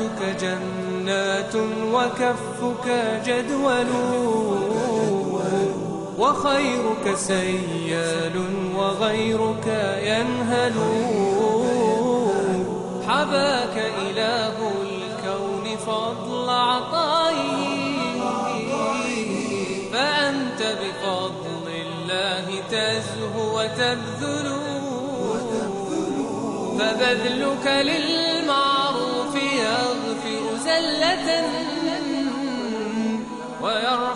حياتك جنات وكفك جدول وخيرك سيال وغيرك ينهل حباك إله الكون فضل عطائه فأنت بفضل الله تزهو وتبذل فبذلك للمعروف وذلة ويرعى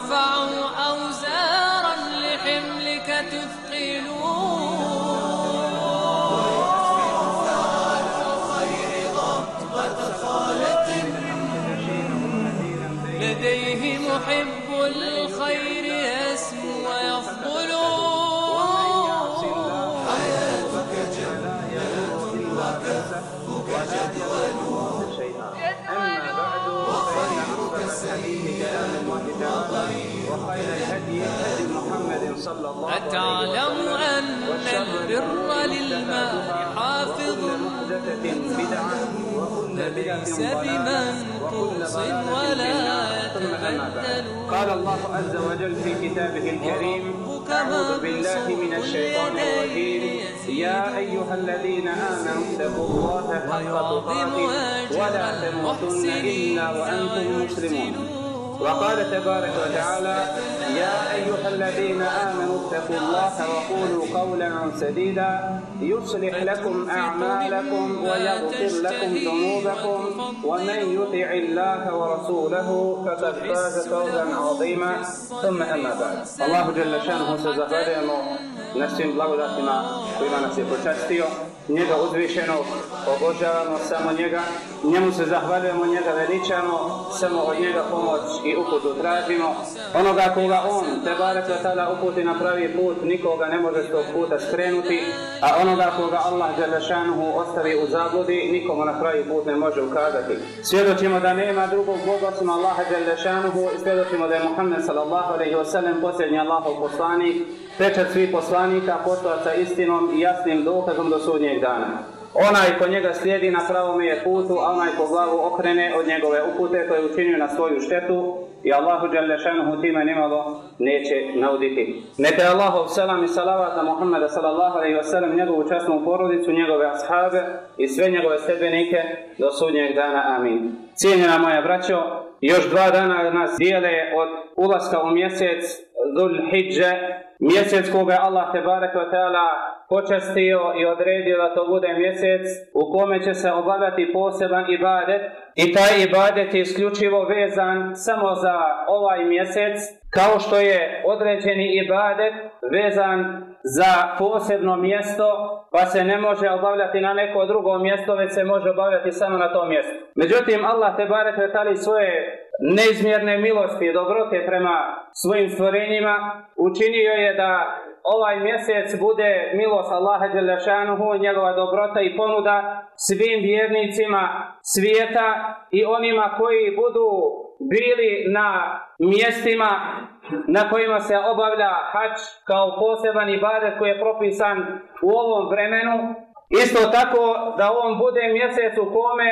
محمد صلى الله عليه أتعلم وسلم أن وشر البر للماء حافظ. بدعة ليس بمنقوص ولا يتبدل. قال الله عز وجل في كتابه الكريم أعوذ بالله من الشيطان الرجيم. يا أيها الذين آمنوا اتقوا الله حق تقاته ولا تموتن إلا وأنتم مسلمون. وقال تبارك وتعالى يا أيها الذين آمنوا اتقوا الله وقولوا قولا سديدا يصلح لكم أعمالكم ويغفر لكم ذنوبكم ومن يطع الله ورسوله فقد فاز فوزا عظيما. ثم أما بعد. الله جل شأنه سزهدemo na svim blagodatima kojima nas je njega uzvišenog, obožavamo samo njega, njemu se zahvaljujemo, njega veličamo, samo od njega pomoć i uputu tražimo. Onoga koga on, te barek tada uputi na pravi put, nikoga ne može s tog puta skrenuti, a onoga koga Allah Đelešanuhu ostavi u zabludi, nikomu na pravi put ne može ukazati. Svjedočimo da nema drugog Boga osim Allaha Đelešanuhu i svjedočimo da je Muhammed sallallahu alaihi wasallam posljednji Allahov poslanik, pečat svih poslanika, poslaca istinom i jasnim dokazom do sudnjeg dana. Onaj ko njega slijedi na pravome je putu, a onaj ko glavu okrene od njegove upute, to je učinio na svoju štetu i Allahu Đalešanuhu time nimalo neće nauditi. Neka je Allahov selam i salavat na Muhammeda sallallahu alaihi wasallam, njegovu časnu porodicu, njegove ashabe i sve njegove stebenike do sudnjeg dana. Amin. Cijenjena moja braćo, još dva dana nas dijele od ulaska u mjesec Dhul Hidže, mjesec koga je Allah te barek wa ta'ala počastio i odredio da to bude mjesec u kome će se obavljati poseban ibadet i taj ibadet je isključivo vezan samo za ovaj mjesec kao što je određeni ibadet vezan za posebno mjesto pa se ne može obavljati na neko drugo mjesto već se može obavljati samo na tom mjestu. Međutim Allah te barek wa ta'ala svoje neizmjerne milosti i dobrote prema svojim stvorenjima učinio je da ovaj mjesec bude milost Allaha Đelešanuhu, njegova dobrota i ponuda svim vjernicima svijeta i onima koji budu bili na mjestima na kojima se obavlja hač kao poseban ibadet koji je propisan u ovom vremenu Isto tako da on bude mjesec u kome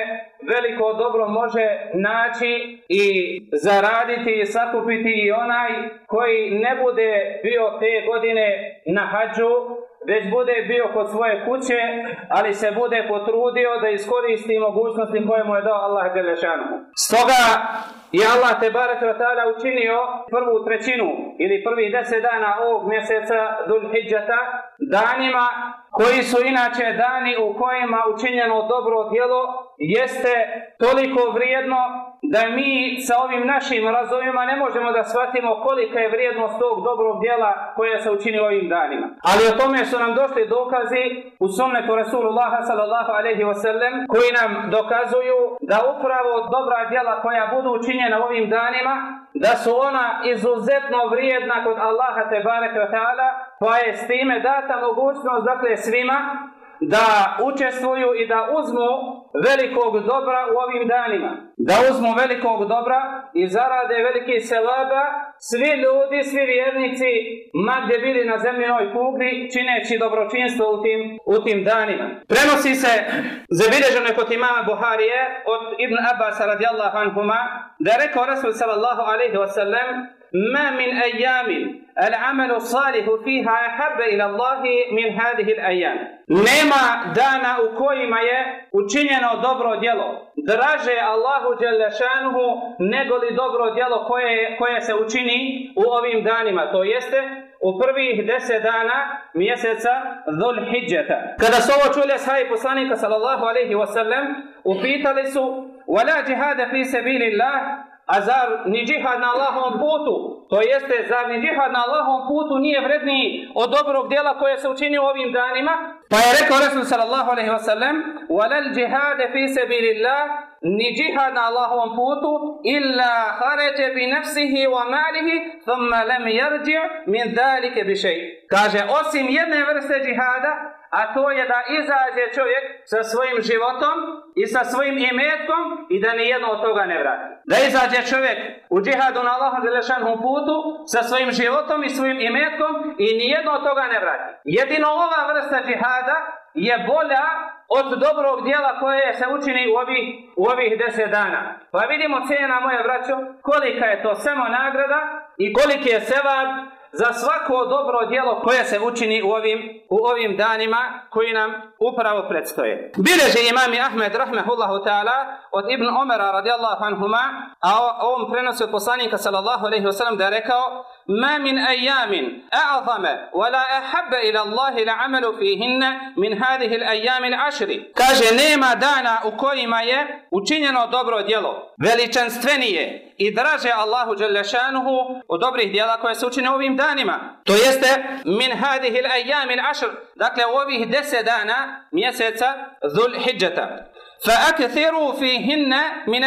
veliko dobro može naći i zaraditi i sakupiti i onaj koji ne bude bio te godine na hađu, već bude bio kod svoje kuće, ali se bude potrudio da iskoristi mogućnosti koje mu je dao Allah Đelešanu. Stoga je Allah te barek učinio prvu trećinu ili prvi deset dana ovog mjeseca Dhul Hidžata danima koji su inače dani u kojima učinjeno dobro djelo jeste toliko vrijedno da mi sa ovim našim razumima ne možemo da shvatimo kolika je vrijednost tog dobrog djela koje se učini ovim danima. Ali o tome su nam došli dokazi u sunnetu Rasulullaha sallallahu alaihi wasallam koji nam dokazuju da upravo dobra djela koja budu učinjena ovim danima da su ona izuzetno vrijedna kod Allaha te barek ta'ala pa je s time data mogućnost dakle svima da učestvuju i da uzmu velikog dobra u ovim danima. Da uzmu velikog dobra i zarade veliki selaba svi ljudi, svi vjernici, ma gdje bili na zemljinoj kugli, čineći dobročinstvo u tim, u tim danima. Prenosi se, zabilježeno je kod imama Buharije, od Ibn Abbas radijallahu anhuma, da je rekao Rasul sallallahu alaihi wa sallam, ما من أيام العمل الصالح فيها أحب إلى الله من هذه الأيام Nema dana u kojima je učinjeno dobro djelo draže Allahu Đelešanuhu nego li dobro djelo koje, koje se učini u ovim danima. To jeste u prvih deset dana mjeseca Dhul Hidžeta. Kada su ovo čuli ashabi poslanika sallallahu alaihi wasallam, upitali su وَلَا جِهَادَ فِي سَبِيلِ اللَّهِ a zar ni džihad na Allahovom putu, to jeste, zar ni džihad na Allahovom putu nije vredniji od dobrog djela koje se učini u ovim danima? Pa je rekao Resul sallallahu alaihi wa sallam, وَلَلْ جِهَادَ فِي سَبِيلِ اللَّهِ ni džihad na Allahovom putu illa haređe bi nefsihi wa malihi thumma lam yarji min dhalike bi shay. Kaže osim jedne vrste džihada a to je da izađe čovjek sa svojim životom i sa svojim imetkom i da ni jedno od toga ne vrati. Da izađe čovjek u džihadu na Allahom Đelešanom putu sa svojim životom i svojim imetkom i ni jedno od toga ne vrati. Jedino ova vrsta džihada je bolja od dobrog dijela koje se učini u ovih, u ovih deset dana. Pa vidimo cijena moje braćo, kolika je to samo nagrada i koliki je sevab za svako dobro djelo koje se učini u ovim, u ovim danima koji nam upravo predstoje. Bileži imami Ahmed rahmehullahu ta'ala od Ibn Omera radijallahu anhuma, a ovom prenosi od poslanika sallallahu alaihi wasallam da je rekao Ma min ejamin a'azame wa la ahabba ila Allahi la'amalu fihinne min hadihi l'ajami l'ashri. Kaže, nema dana u kojima je učinjeno dobro djelo, veličanstvenije i draže Allahu Đelešanuhu od dobrih djela koje se učine ovim danima to jeste min hadihi al-ayyam al-ashr dakle u ovih 10 dana mjeseca Dhul Hidžeta فأكثروا فيهن من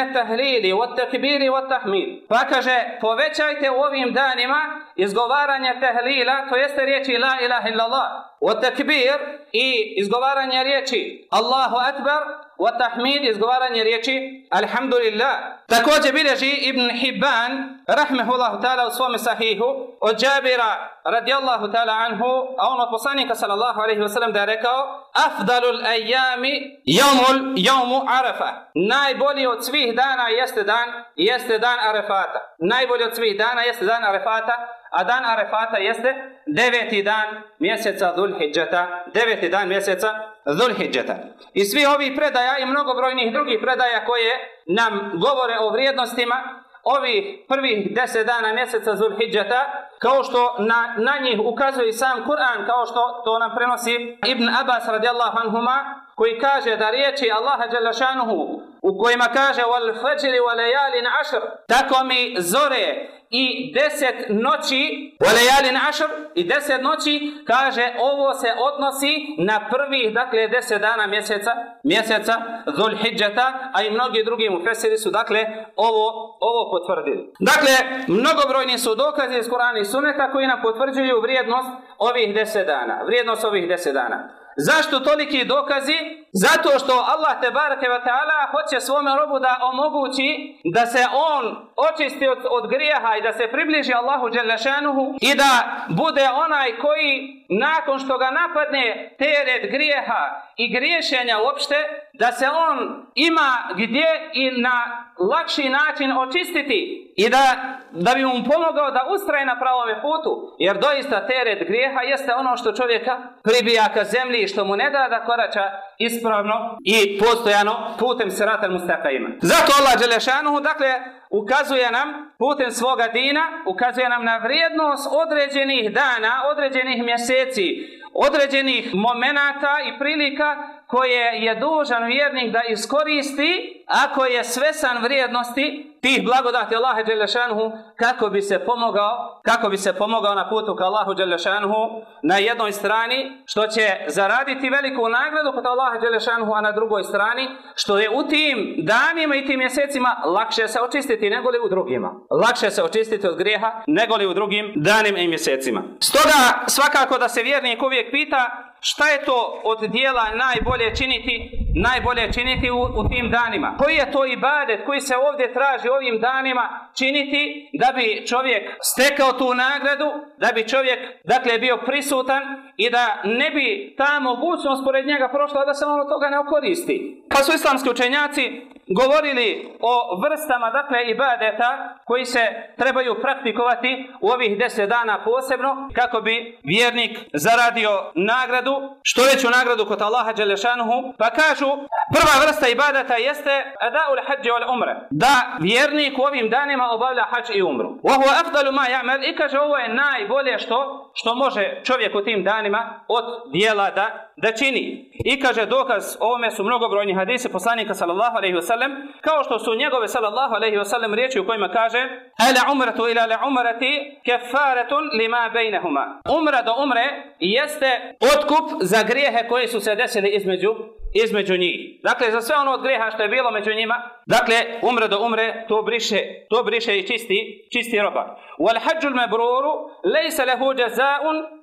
والتكبير والتحميد فكže povećajte u ovim danima izgovaranje tehlila to jeste riječi la ilaha illallah والتكبير i izgovaranje riječi Allahu akbar والتحميد izgovaranje riječi alhamdulillah također bilježi Ibn Hibban rahmehullahu ta'ala u svom sahihu od Jabira radijallahu ta'ala anhu a on od poslanika sallallahu alaihi wa sallam da je rekao afdalul ajami jomul jomu arafa najbolji od svih dana jeste dan jeste dan arefata najbolji od svih dana jeste dan arefata a dan arefata jeste deveti dan mjeseca Dhul-Hidžeta deveti dan mjeseca Dhul-Hidžeta i svi ovih predaja i mnogobrojnih drugih predaja koje nam govore o vrijednostima ovih prvih deset dana mjeseca Zulhidžeta, kao što na, na njih ukazuje sam Kur'an, kao što to nam prenosi Ibn Abbas radijallahu anhuma, koji kaže da riječi Allaha Đalešanuhu, u kojima kaže wal fajri wa layalin ashr, tako mi zore i deset noći, wa layalin ashr, i deset noći, kaže ovo se odnosi na prvih, dakle, deset dana mjeseca, mjeseca Zulhidžeta, a i mnogi drugi mufesiri su, dakle, ovo, ovo potvrdili. Dakle, mnogobrojni su dokazi iz Kur'ana i Suneta koji nam potvrđuju vrijednost ovih deset dana, vrijednost ovih deset dana. Zašto toliki dokazi? Zato što Allah te barake wa ta'ala hoće svome robu da omogući da se on očisti od, od grijeha i da se približi Allahu Đelešanuhu i da bude onaj koji nakon što ga napadne teret grijeha i griješenja uopšte, da se on ima gdje i na lakši način očistiti i da, da bi mu pomogao da ustraje na pravome putu. Jer doista teret grijeha jeste ono što čovjeka pribija ka zemlji što mu ne da da korača ispravno i postojano putem sirata mustaqima. Zato Allah Đelešanuhu, dakle, ukazuje nam putem svoga dina, ukazuje nam na vrijednost određenih dana, određenih mjeseci, određenih momenata i prilika koje je dužan vjernik da iskoristi ako je svesan vrijednosti tih blagodati Allaha Đelešanhu kako bi se pomogao, kako bi se pomogao na putu ka Allahu Đelešanhu na jednoj strani, što će zaraditi veliku nagradu kod Allaha Đelešanhu, a na drugoj strani, što je u tim danima i tim mjesecima lakše se očistiti nego li u drugima. Lakše se očistiti od grijeha nego li u drugim danima i mjesecima. Stoga svakako da se vjernik uvijek pita šta je to od dijela najbolje činiti, najbolje činiti u, u tim danima. Koji je to ibadet koji se ovdje traži ovim danima činiti da bi čovjek stekao tu nagradu, da bi čovjek dakle bio prisutan i da ne bi ta mogućnost pored njega prošla da se on od toga ne okoristi. Pa su islamski učenjaci govorili o vrstama dakle ibadeta koji se trebaju praktikovati u ovih deset dana posebno kako bi vjernik zaradio nagradu, što veću nagradu kod Allaha Đelešanuhu, pa kažu prva vrsta ibadeta jeste adaul hađi wal umre, da vjernik u ovim danima obavlja hađ i umru. Ovo afdalu ma ja'mal i kaže ovo je najbolje što što može čovjek u tim danima od dijela da da čini. I kaže dokaz ovome su mnogobrojni hadisi poslanika sallallahu alejhi ve sellem, kao što su njegove sallallahu alejhi ve sellem riječi u kojima kaže: "Ala umratu ila la umrati kafaratun lima bainahuma." Umra do umre jeste otkup za grijehe koji su se desili između između njih. Dakle, za sve ono od grijeha što je bilo među njima, dakle, umre do umre, to briše, to briše i čisti, čisti roba. Wal hađul mebruru, lejse lehu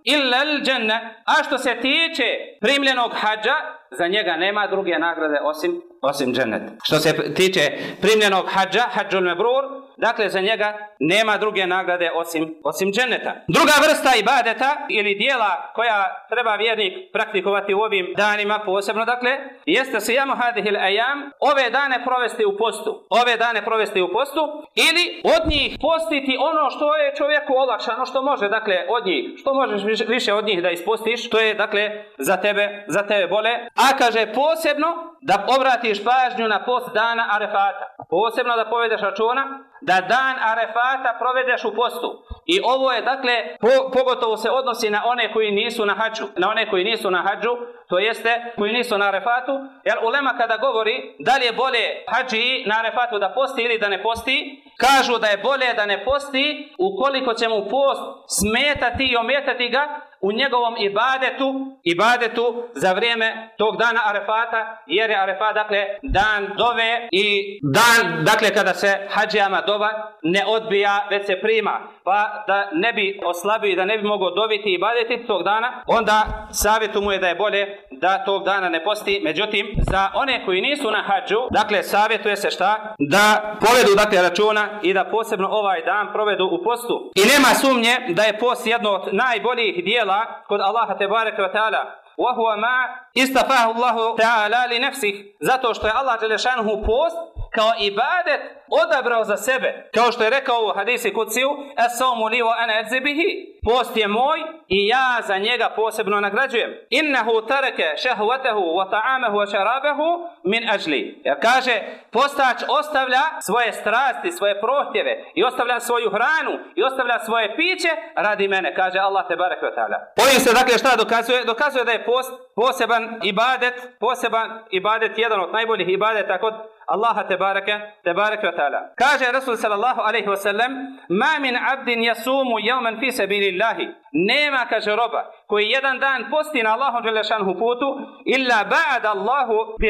illa al. A što se tiče primljenog hađa, za njega nema druge nagrade osim osim džennet. Što se tiče primljenog hađa, hađul mebrur, dakle za njega nema druge nagrade osim, osim dženneta. Druga vrsta ibadeta ili dijela koja treba vjernik praktikovati u ovim danima posebno, dakle, jeste se jamo hadihil ajam, ove dane provesti u postu. Ove dane provesti u postu ili od njih postiti ono što je čovjeku olakšano, što može, dakle, od njih, što možeš više od njih da ispostiš, to je, dakle, za tebe, za tebe bole. A kaže posebno da obratiš pažnju na post dana Arefata. Posebno da povedeš računa da dan Arefata provedeš u postu. I ovo je, dakle, po, pogotovo se odnosi na one koji nisu na hađu. Na one koji nisu na hađu, to jeste koji nisu na Arefatu. Jer ulema kada govori da li je bolje hađi na Arefatu da posti ili da ne posti, kažu da je bolje da ne posti ukoliko će mu post smetati i ometati ga u njegovom ibadetu, ibadetu za vrijeme tog dana Arefata, jer je Arefat, dakle, dan dove i dan, dakle, kada se hađijama dova ne odbija, već se prima. Pa da ne bi oslabio i da ne bi mogao dobiti i ibadeti tog dana, onda savjetu mu je da je bolje da tog dana ne posti. Međutim, za one koji nisu na hađu, dakle, savjetuje se šta? Da povedu, dakle, računa i da posebno ovaj dan provedu u postu. I nema sumnje da je post jedno od najboljih dijela kod Allaha tebareke ve taala وهو ما استفاه الله تعالى لنفسه zato što je Allah dželešanuhu post kao ibadet odabrao za sebe kao što je rekao u hadisi kuciju as-sawmu li wa ana ajzi bihi post je moj i ja za njega posebno nagrađujem. Innahu taraka shahwatahu wa ta'amahu wa sharabahu min ajli. Jer kaže postač ostavlja svoje strasti svoje prohtjeve i ostavlja svoju hranu i ostavlja svoje piće radi mene kaže Allah te barek taala. Ovim se dakle šta dokazuje? Dokazuje da je post poseban ibadet poseban ibadet jedan od najboljih ibadeta kod Allaha tebareke, tebareke wa ta'ala. Kaže Rasul sallallahu alaihi wa sallam, ma min abdin jasumu jauman fi sabilillahi. Nema, kaže roba, koji jedan dan posti na Allahu dželešanhu putu, illa ba'ada Allahu bi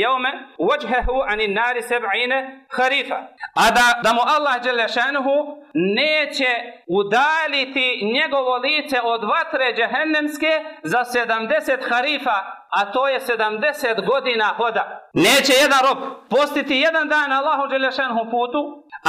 jaume, vajhahu anin nari seb'ine harifa. A da, da mu Allah dželešanhu neće udaliti njegovo lice od vatre džehennemske za 70 harifa, a to je 70 godina hoda. Neće jedan rob postiti jedan dan Allahu Đelešanhu putu,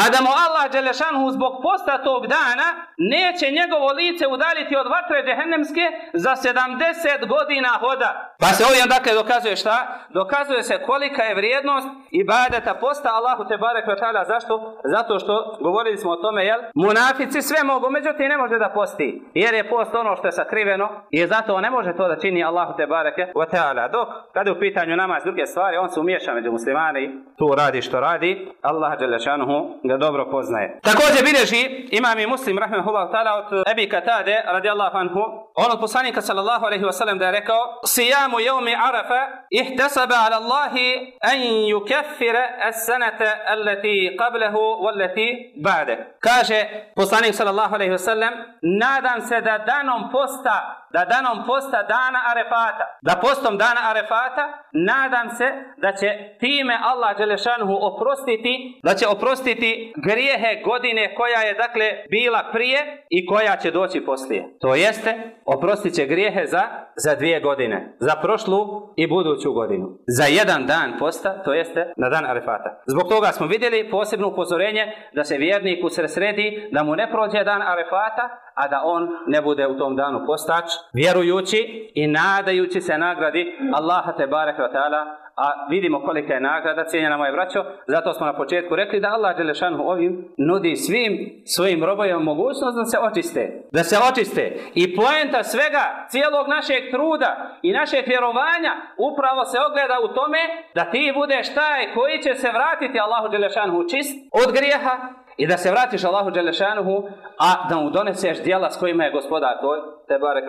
a da mu Allah Đelešanhu zbog posta tog dana neće njegovo lice udaliti od vatre džehennemske za 70 godina hoda. Pa se ovdje dakle dokazuje šta? Dokazuje se kolika je vrijednost ibadeta posta Allahu te barek ta'ala. Zašto? Zato što govorili smo o tome, jel? Munafici sve mogu, međutim ne može da posti. Jer je post ono što je sakriveno i zato ne može to da čini Allahu te bareke ta'ala. Dok kada je u pitanju namaz druge stvari, on se umiješa među muslimani, tu radi što radi, Allah Đelešanuhu ga dobro poznaje. Također bilježi imam i muslim rahmehullah ta'ala od Ebi Katade radijallahu anhu on od poslanika sallallahu alaihi wa sallam da je rekao Sijamu jevmi arafa ihtasaba ala Allahi an yukaffira as-sanata allati qablahu wallati ba'de. Kaže poslanik sallallahu alaihi wa sallam nadam se da danom posta da danom posta dana Arefata, da postom dana Arefata, nadam se da će time Allah Đelešanhu oprostiti, da će oprostiti grijehe godine koja je dakle bila prije i koja će doći poslije. To jeste, oprostit će grijehe za, za dvije godine, za prošlu i buduću godinu. Za jedan dan posta, to jeste na dan Arefata. Zbog toga smo vidjeli posebno upozorenje da se vjernik usresredi, da mu ne prođe dan Arefata, a da on ne bude u tom danu postač, vjerujući i nadajući se nagradi Allaha te barek ta'ala, a vidimo kolika je nagrada, cijenjena moje braćo, zato smo na početku rekli da Allah Đelešanu ovim nudi svim svojim robojima mogućnost da se očiste. Da se očiste. I poenta svega, cijelog našeg truda i našeg vjerovanja upravo se ogleda u tome da ti budeš taj koji će se vratiti Allahu Đelešanu čist od grijeha i da se vratiš Allahu Đelešanuhu, a da mu doneseš dijela s kojima je gospodar tvoj, te barek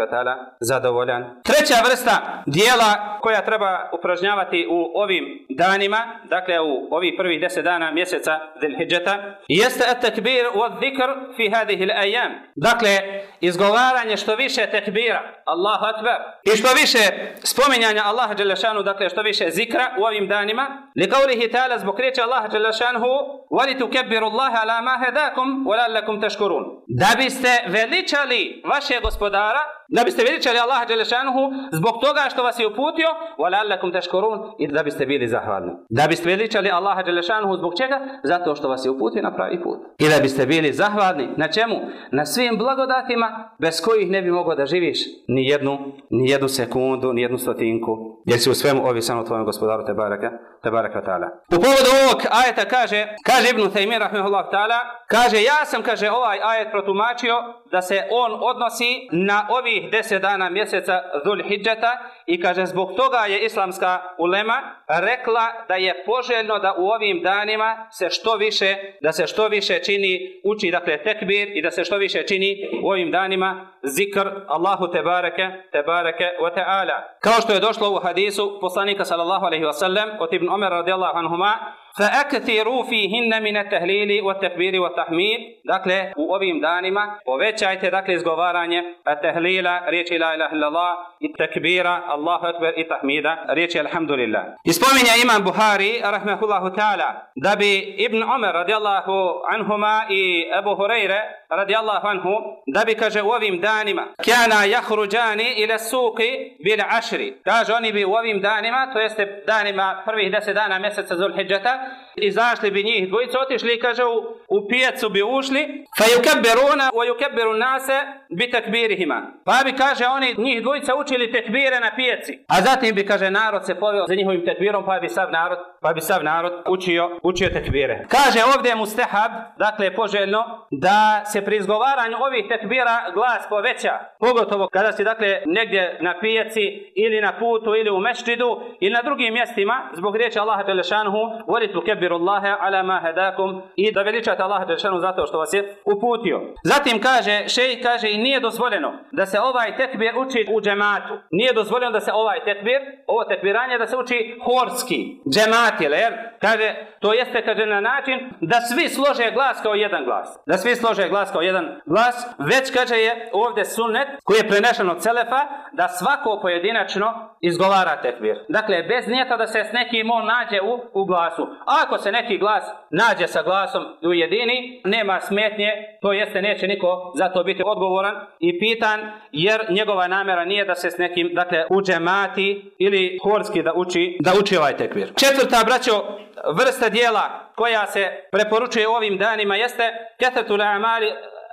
zadovoljan. Treća vrsta dijela koja treba upražnjavati u ovim danima, dakle u ovih prvih deset dana mjeseca Dhul Hijjata, jeste at takbir wa dhikr fi hadhihi al-ayyam. Dakle, izgovaranje što više tekbira, Allahu akbar, i što više spominjanja Allaha dželle dakle što više zikra u ovim danima, li qawlihi ta'ala zbog riječi Allaha wa li tukabbiru Allaha ma hedakum wala lallakum tashkurun. Da biste veličali vaše gospodara, da biste veličali Allaha dželešanuhu zbog toga što vas je uputio, wala lallakum tashkurun i da biste bili zahvalni. Da biste veličali Allaha dželešanuhu zbog čega? Zato što vas je uputio na pravi put. I da biste bili zahvalni na čemu? Na svim blagodatima bez kojih ne bi mogao da živiš ni jednu, ni jednu sekundu, ni jednu stotinku. Jer si u svemu ovisan o tvojem gospodaru te baraka, te baraka ta'ala. U povodu ovog ajeta kaže, kaže Ibn Taymi rahmehullah ta'ala, kaže ja sam, kaže ovaj ajet protumačio da se on odnosi na ovi prvih deset dana mjeseca Dhul Hidžeta i kaže zbog toga je islamska ulema rekla da je poželjno da u ovim danima se što više, da se što više čini, uči dakle tekbir i da se što više čini u ovim danima zikr Allahu tebareke, tebareke wa ta'ala. Kao što je došlo u hadisu poslanika sallallahu alaihi wa sallam od Ibn Omer radijallahu anhuma فأكثروا فيهن من التهليل والتكبير والتحميد dakle u ovim danima povećajte dakle izgovaranje tehlila riječi la ilaha illallah i tekbira Allahu akbar i tahmida riječi alhamdulillah ispominja imam Buhari rahmehullahu ta'ala da bi Ibn Umar radijallahu anhuma i Abu Hurajre radijallahu anhu da bi kaže u ovim danima kana jahruđani ila suqi bil ašri kaže oni bi u ovim danima to jeste danima prvih deset dana mjeseca Zulhidžeta izašli bi njih dvojica, otišli kaže u, u pijacu bi ušli, fa yukabiruna wa yukabbiru nase bi takbirihima. Pa bi kaže oni njih dvojica učili tekbire na pijaci. A zatim bi kaže narod se poveo za njihovim tekbirom, pa bi sav narod, pa bi sav narod učio, učio tekbire. Kaže ovdje mustahab, dakle poželjno, da se pri izgovaranju ovih tekbira glas poveća. Pogotovo kada si dakle negdje na pijaci ili na putu ili u meščidu ili na drugim mjestima, zbog riječi Allaha Đelešanuhu, voli tu kebiru Allahe ala ma hedakum i da veličate Allaha Đelešanuhu zato što vas je uputio. Zatim kaže, šej kaže i nije dozvoljeno da se ovaj tekbir uči u džematu. Nije dozvoljeno da se ovaj tekbir, ovo tekbiranje da se uči horski, džemati, jer kaže, to jeste kaže na način da svi slože glas kao jedan glas. Da svi slože glas kao jedan glas, već kaže je ovdje sunnet koji je prenešen od Celefa da svako pojedinačno izgovara tekbir. Dakle, bez nijeta da se s nekim on nađe u, u glasu. ako se neki glas nađe sa glasom u jedini, nema smetnje, to jeste neće niko za to biti odgovoran i pitan, jer njegova namjera nije da se s nekim, dakle, u džemati ili horski da uči, da uči ovaj. Četvrta, braćo, vrsta dijela koja se preporučuje ovim danima jeste ketretul amali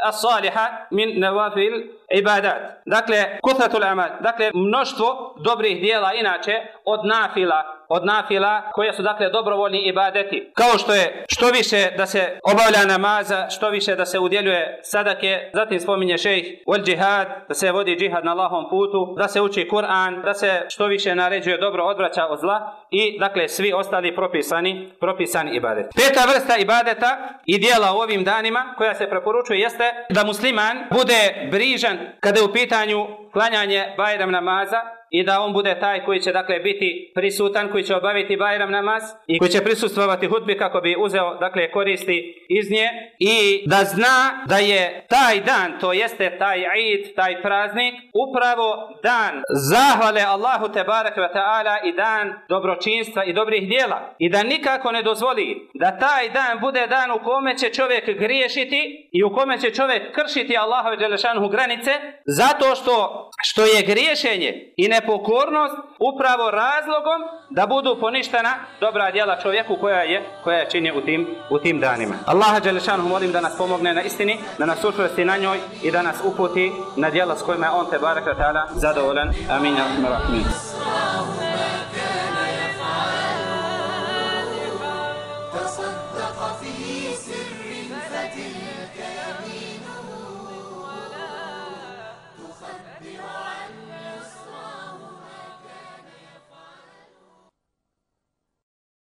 as-saliha min nawafil ibadat. Dakle, kuthratul amal. Dakle, mnoštvo dobrih dijela inače od nafila, od nafila koje su dakle dobrovoljni ibadeti. Kao što je što više da se obavlja namaza, što više da se udjeljuje sadake, zatim spominje šejh ul džihad, da se vodi džihad na Allahom putu, da se uči Kur'an, da se što više naređuje dobro odvraća od zla i dakle svi ostali propisani, propisani ibadet. Peta vrsta ibadeta i dijela u ovim danima koja se preporučuje jeste da musliman bude brižan kada je u pitanju klanjanje Bajram namaza i da on bude taj koji će dakle biti prisutan, koji će obaviti Bajram namaz i koji će prisustvovati hudbi kako bi uzeo dakle koristi iz nje i da zna da je taj dan, to jeste taj Eid, taj praznik, upravo dan zahvale Allahu te barek ve taala i dan dobročinstva i dobrih djela. I da nikako ne dozvoli da taj dan bude dan u kome će čovjek griješiti i u kome će čovjek kršiti Allahove granice zato što što je griješenje i nepokornost upravo razlogom da budu poništena dobra djela čovjeku koja je koja je čini u tim, u tim danima. Allaha dželešanhu molim da nas pomogne na istini, da nas učvrsti na njoj i da nas uputi na djela s kojima je on te barek zadovoljan. Amin. Ja